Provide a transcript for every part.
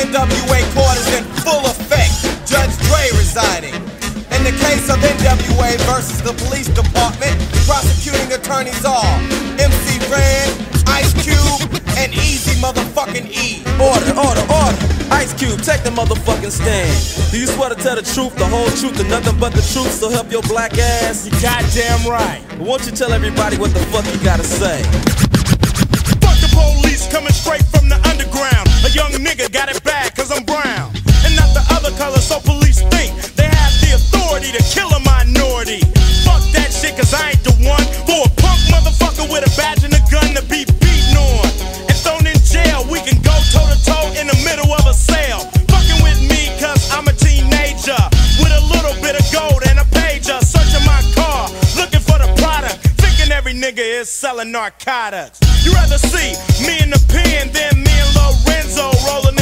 NWA court is in full effect. Judge Dre residing. In the case of NWA versus the police department, prosecuting attorneys are MC Ren, Ice Cube, and Eazy motherfucking E. Order, order, order. Ice Cube, take the motherfucking stand. Do you swear to tell the truth, the whole truth, and nothing but the truth? So help your black ass. You goddamn right. But won't you tell everybody what the fuck you gotta say? Fuck the police coming straight from the is selling narcotics. You rather see me in the pen than me and Lorenzo rolling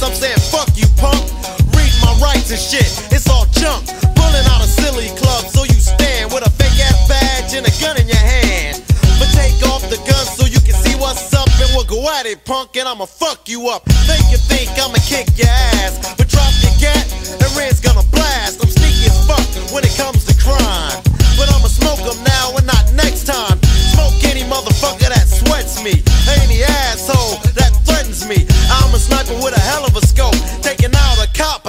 police, I'm saying, fuck you, punk. Read my rights and shit, it's all junk. Pulling out a silly club, so you stand with a fake ass badge and a gun in your hand. But take off the gun so you can see what's up, and we'll go at it, punk, and I'ma fuck you up. Think you think I'ma kick your ass, but drop your gat, and Ren's gonna blast. I'm sneaky as fuck when it comes to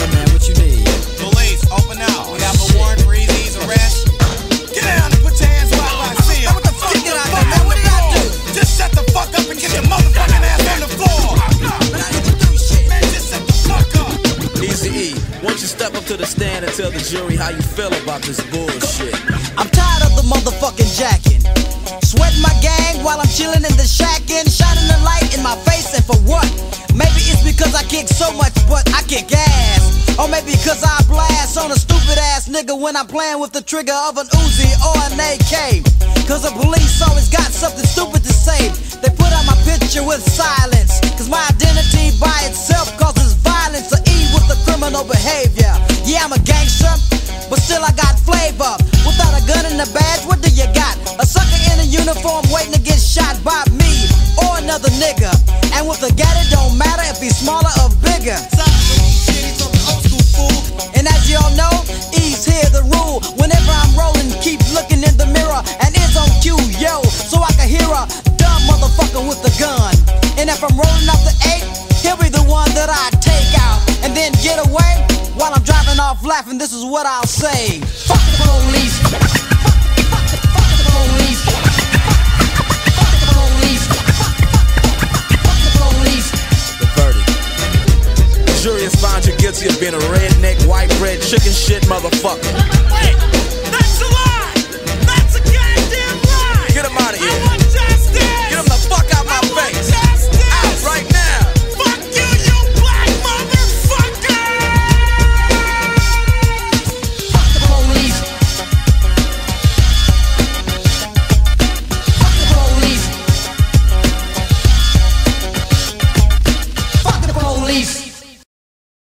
Yeah, man, what you need? Police, open out. We have a warrant for Eazy's arrest. Get down and put your hands where I see 'em. What the fuck? Get out there, man. What did I do? Just shut the fuck up and get your motherfucking ass on the floor. Man, just shut the fuck up. Eazy E, won't you step up to the stand and tell the jury how you feel about this bullshit? I'm tired of the motherfucking jacking. Sweating my gang while I'm chilling in the shack and shining the light in my face, and for what? Maybe it's because I kick so much, but I kick ass. Or maybe because I blast on a stupid ass nigga when I'm playing with the trigger of an Uzi or an AK. Cause the police always got something stupid to say. They put out my picture with silence. Cause my identity by itself causes violence or E with the criminal behavior. Yeah, I'm a gangster, but still I got flavor. Without a gun and a badge, what do you got? A sucker in a uniform waiting to get shot by me or another nigga. And with a gat, this is what I'll say. Fuck the police. Fuck, fuck, the verdict. The jury has you guilty of being a redneck, white bread, chicken shit motherfucker. Wait, that's a lie. That's a goddamn lie. Get him out of here.